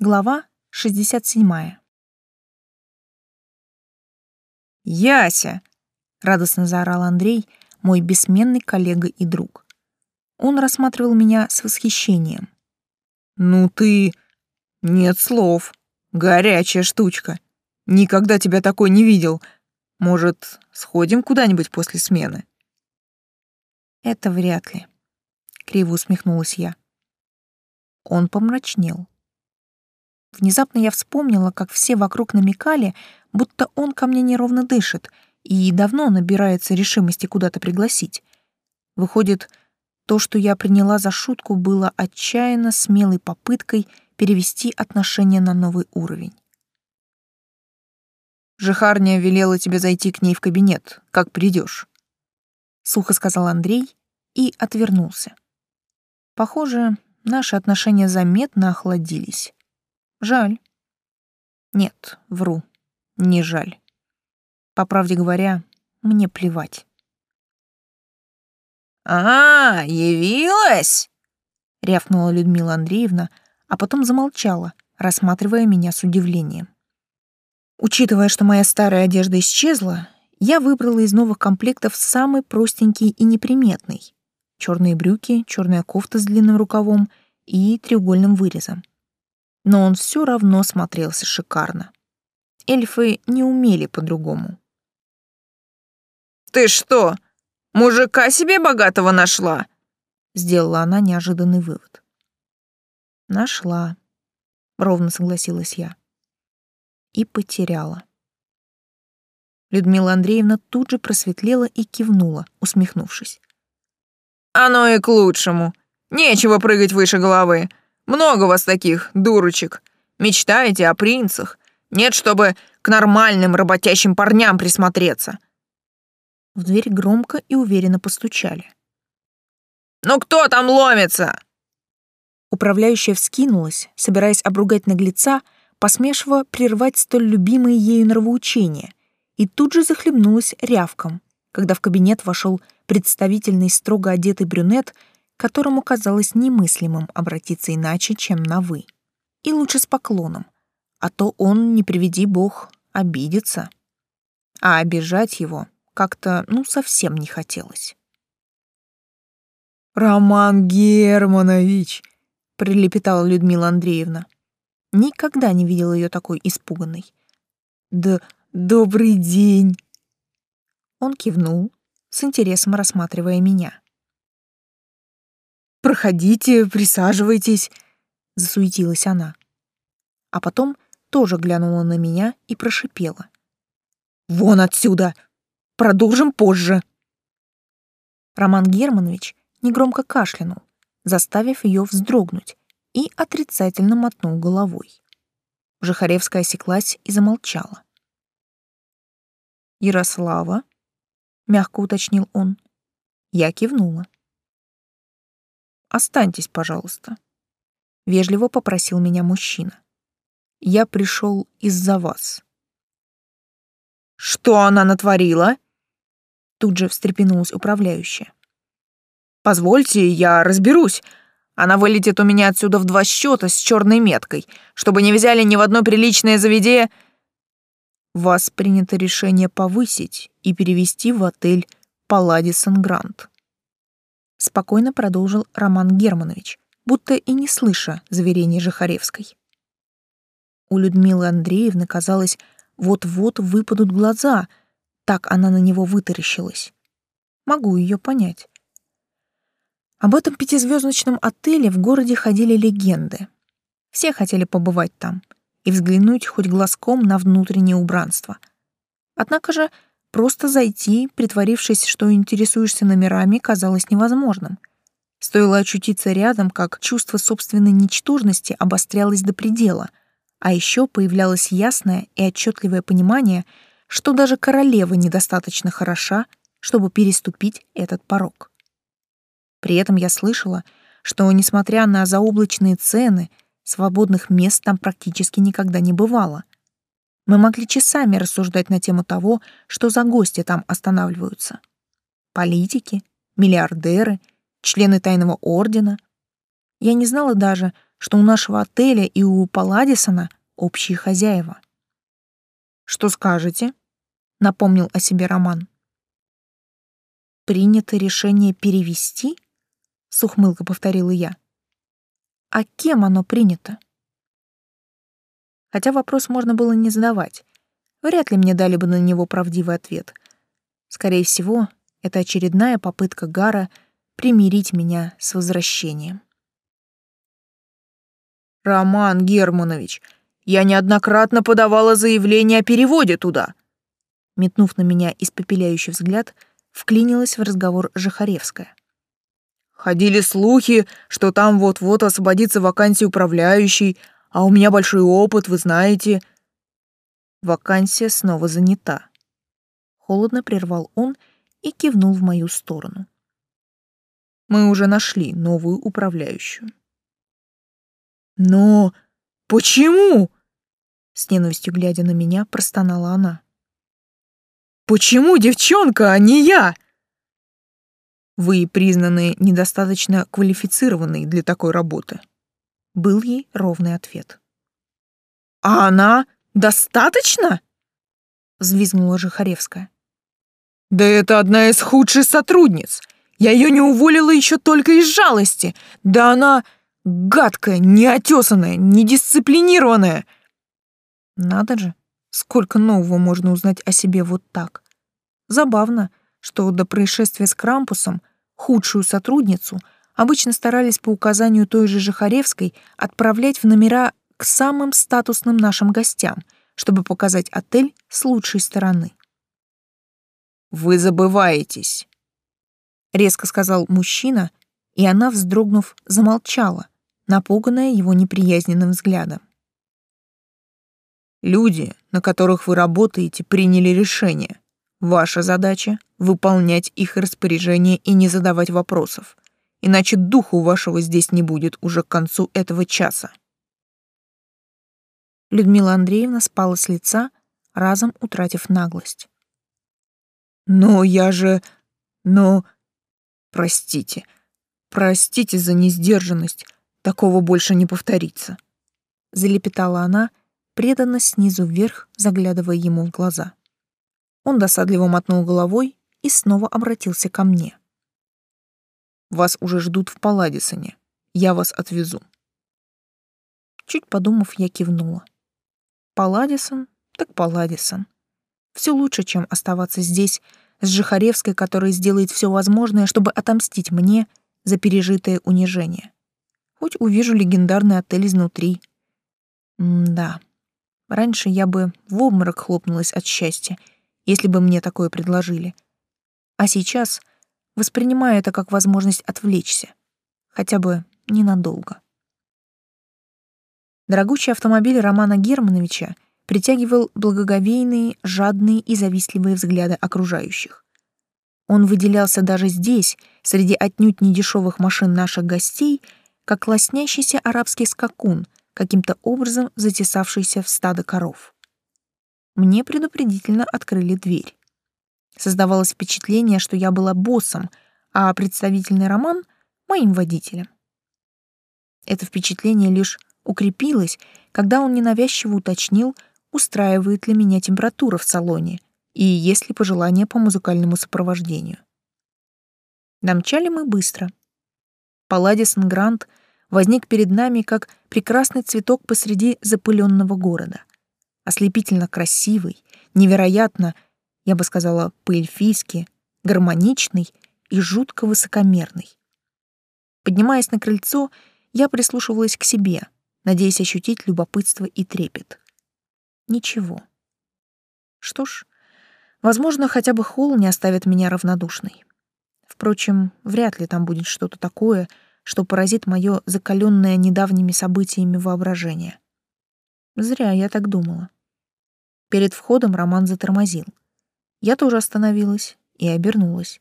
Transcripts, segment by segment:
Глава 67. «Яся!» — радостно заорал Андрей, мой бессменный коллега и друг. Он рассматривал меня с восхищением. «Ну ты... Нет слов. Горячая штучка. Никогда тебя такой не видел. Может, сходим куда-нибудь после смены?» «Это вряд ли», — криво усмехнулась я. Он помрачнел. Внезапно я вспомнила, как все вокруг намекали, будто он ко мне неровно дышит и давно набирается решимости куда-то пригласить. Выходит, то, что я приняла за шутку, было отчаянно смелой попыткой перевести отношения на новый уровень. «Жихарня велела тебе зайти к ней в кабинет, как придешь», — сухо сказал Андрей и отвернулся. Похоже, наши отношения заметно охладились. Жаль. Нет, вру. Не жаль. По правде говоря, мне плевать. «А, явилась!» — рявкнула Людмила Андреевна, а потом замолчала, рассматривая меня с удивлением. Учитывая, что моя старая одежда исчезла, я выбрала из новых комплектов самый простенький и неприметный. Черные брюки, черная кофта с длинным рукавом и треугольным вырезом но он все равно смотрелся шикарно. Эльфы не умели по-другому. «Ты что, мужика себе богатого нашла?» Сделала она неожиданный вывод. «Нашла», — ровно согласилась я. И потеряла. Людмила Андреевна тут же просветлела и кивнула, усмехнувшись. «Оно и к лучшему. Нечего прыгать выше головы. Много вас таких, дурочек. Мечтаете о принцах. Нет, чтобы к нормальным работящим парням присмотреться. В дверь громко и уверенно постучали. «Ну кто там ломится?» Управляющая вскинулась, собираясь обругать наглеца, посмешивая прервать столь любимые ею нравоучения, и тут же захлебнулась рявком, когда в кабинет вошел представительный строго одетый брюнет которому казалось немыслимым обратиться иначе, чем на «вы». И лучше с поклоном, а то он, не приведи бог, обидится. А обижать его как-то, ну, совсем не хотелось. «Роман Германович!» — прилепетала Людмила Андреевна. Никогда не видела ее такой испуганной. «Да добрый день!» Он кивнул, с интересом рассматривая меня. Проходите, присаживайтесь», — засуетилась она. А потом тоже глянула на меня и прошипела. «Вон отсюда! Продолжим позже!» Роман Германович негромко кашлянул, заставив ее вздрогнуть, и отрицательно мотнул головой. Жихаревская осеклась и замолчала. «Ярослава?» — мягко уточнил он. Я кивнула. Останьтесь, пожалуйста. Вежливо попросил меня мужчина. Я пришел из-за вас. Что она натворила? Тут же встрепенулась управляющая. Позвольте, я разберусь. Она вылетит у меня отсюда в два счета с черной меткой, чтобы не взяли ни в одно приличное заведение. Вас принято решение повысить и перевести в отель Палладисон Грант спокойно продолжил Роман Германович, будто и не слыша заверений Жихаревской. У Людмилы Андреевны, казалось, вот-вот выпадут глаза, так она на него вытаращилась. Могу ее понять. Об этом пятизвездочном отеле в городе ходили легенды. Все хотели побывать там и взглянуть хоть глазком на внутреннее убранство. Однако же Просто зайти, притворившись, что интересуешься номерами, казалось невозможным. Стоило очутиться рядом, как чувство собственной ничтожности обострялось до предела, а еще появлялось ясное и отчетливое понимание, что даже королева недостаточно хороша, чтобы переступить этот порог. При этом я слышала, что, несмотря на заоблачные цены, свободных мест там практически никогда не бывало — мы могли часами рассуждать на тему того, что за гости там останавливаются. Политики, миллиардеры, члены тайного ордена. Я не знала даже, что у нашего отеля и у Палладисона общие хозяева. «Что скажете?» — напомнил о себе Роман. «Принято решение перевести?» — с ухмылкой повторила я. «А кем оно принято?» Хотя вопрос можно было не задавать. Вряд ли мне дали бы на него правдивый ответ. Скорее всего, это очередная попытка Гара примирить меня с возвращением. «Роман Германович, я неоднократно подавала заявление о переводе туда!» Метнув на меня испепеляющий взгляд, вклинилась в разговор Жахаревская. «Ходили слухи, что там вот-вот освободится вакансия управляющей, а у меня большой опыт, вы знаете». Вакансия снова занята. Холодно прервал он и кивнул в мою сторону. Мы уже нашли новую управляющую. Но почему? С ненавистью глядя на меня, простонала она. Почему девчонка, а не я? Вы признаны недостаточно квалифицированной для такой работы. Был ей ровный ответ. А она достаточно? Взвизгнула Жихаревская. Да это одна из худших сотрудниц. Я ее не уволила еще только из жалости. Да она гадкая, неотесанная, недисциплинированная. Надо же, сколько нового можно узнать о себе вот так. Забавно, что до происшествия с Крампусом худшую сотрудницу обычно старались по указанию той же Жихаревской отправлять в номера к самым статусным нашим гостям, чтобы показать отель с лучшей стороны. «Вы забываетесь», — резко сказал мужчина, и она, вздрогнув, замолчала, напуганная его неприязненным взглядом. «Люди, на которых вы работаете, приняли решение. Ваша задача — выполнять их распоряжения и не задавать вопросов, иначе духу вашего здесь не будет уже к концу этого часа». Людмила Андреевна спала с лица, разом утратив наглость. «Но я же... Но... Простите. Простите за несдержанность. Такого больше не повторится», — залепетала она, преданно снизу вверх, заглядывая ему в глаза. Он досадливо мотнул головой и снова обратился ко мне. «Вас уже ждут в Палладисоне. Я вас отвезу». Чуть подумав, я кивнула. Палладисон, так Палладисон все лучше, чем оставаться здесь с Жихаревской, которая сделает все возможное, чтобы отомстить мне за пережитое унижение. Хоть увижу легендарный отель изнутри. М да, раньше я бы в обморок хлопнулась от счастья, если бы мне такое предложили. А сейчас воспринимаю это как возможность отвлечься, хотя бы ненадолго. Дорогущий автомобиль Романа Германовича — притягивал благоговейные, жадные и завистливые взгляды окружающих. Он выделялся даже здесь, среди отнюдь недешевых машин наших гостей, как лоснящийся арабский скакун, каким-то образом затесавшийся в стадо коров. Мне предупредительно открыли дверь. Создавалось впечатление, что я была боссом, а представительный Роман — моим водителем. Это впечатление лишь укрепилось, когда он ненавязчиво уточнил, устраивает ли меня температура в салоне и есть ли пожелания по музыкальному сопровождению. Домчали мы быстро. Палладисон Грант возник перед нами как прекрасный цветок посреди запыленного города. Ослепительно красивый, невероятно, я бы сказала, по-эльфийски, гармоничный и жутко высокомерный. Поднимаясь на крыльцо, я прислушивалась к себе, надеясь ощутить любопытство и трепет. Ничего. Что ж, возможно, хотя бы холл не оставит меня равнодушной. Впрочем, вряд ли там будет что-то такое, что поразит мое закаленное недавними событиями воображение. Зря я так думала. Перед входом Роман затормозил. Я тоже остановилась и обернулась.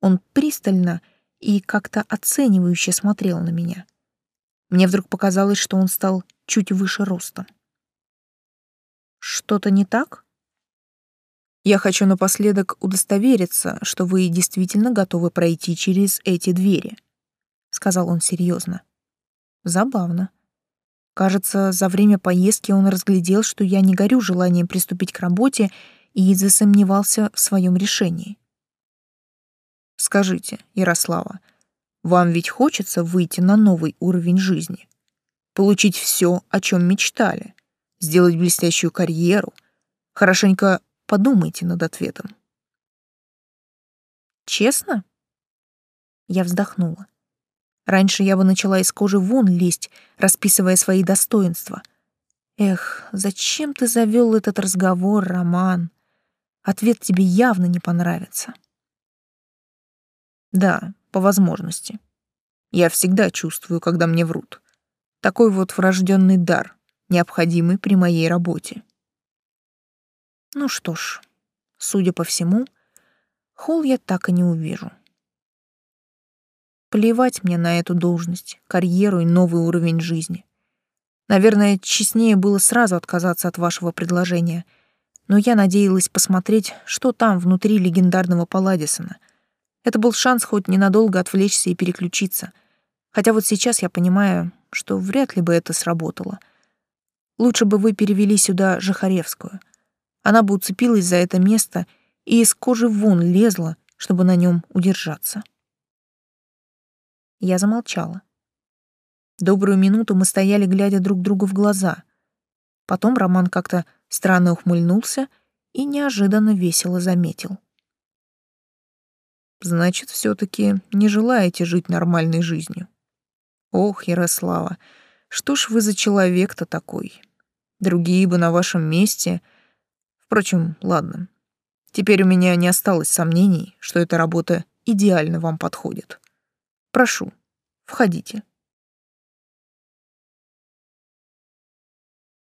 Он пристально и как-то оценивающе смотрел на меня. Мне вдруг показалось, что он стал чуть выше ростом. Что-то не так? Я хочу напоследок удостовериться, что вы действительно готовы пройти через эти двери, сказал он серьезно. Забавно. Кажется, за время поездки он разглядел, что я не горю желанием приступить к работе и засомневался в своем решении. Скажите, Ярослава, вам ведь хочется выйти на новый уровень жизни? Получить все, о чем мечтали? Сделать блестящую карьеру? Хорошенько подумайте над ответом. Честно? Я вздохнула. Раньше я бы начала из кожи вон лезть, расписывая свои достоинства. Эх, зачем ты завел этот разговор, Роман? Ответ тебе явно не понравится. Да, по возможности. Я всегда чувствую, когда мне врут. Такой вот врожденный дар, необходимый при моей работе. Ну что ж, судя по всему, Холл я так и не увижу. Плевать мне на эту должность, карьеру и новый уровень жизни. Наверное, честнее было сразу отказаться от вашего предложения, но я надеялась посмотреть, что там внутри легендарного Палладисона. Это был шанс хоть ненадолго отвлечься и переключиться. Хотя вот сейчас я понимаю, что вряд ли бы это сработало. Лучше бы вы перевели сюда Жахаревскую. Она бы уцепилась за это место и из кожи вон лезла, чтобы на нем удержаться. Я замолчала. Добрую минуту мы стояли, глядя друг другу в глаза. Потом Роман как-то странно ухмыльнулся и неожиданно весело заметил. «Значит, все таки не желаете жить нормальной жизнью? Ох, Ярослава, что ж вы за человек-то такой? Другие бы на вашем месте... Впрочем, ладно. Теперь у меня не осталось сомнений, что эта работа идеально вам подходит». Прошу, входите.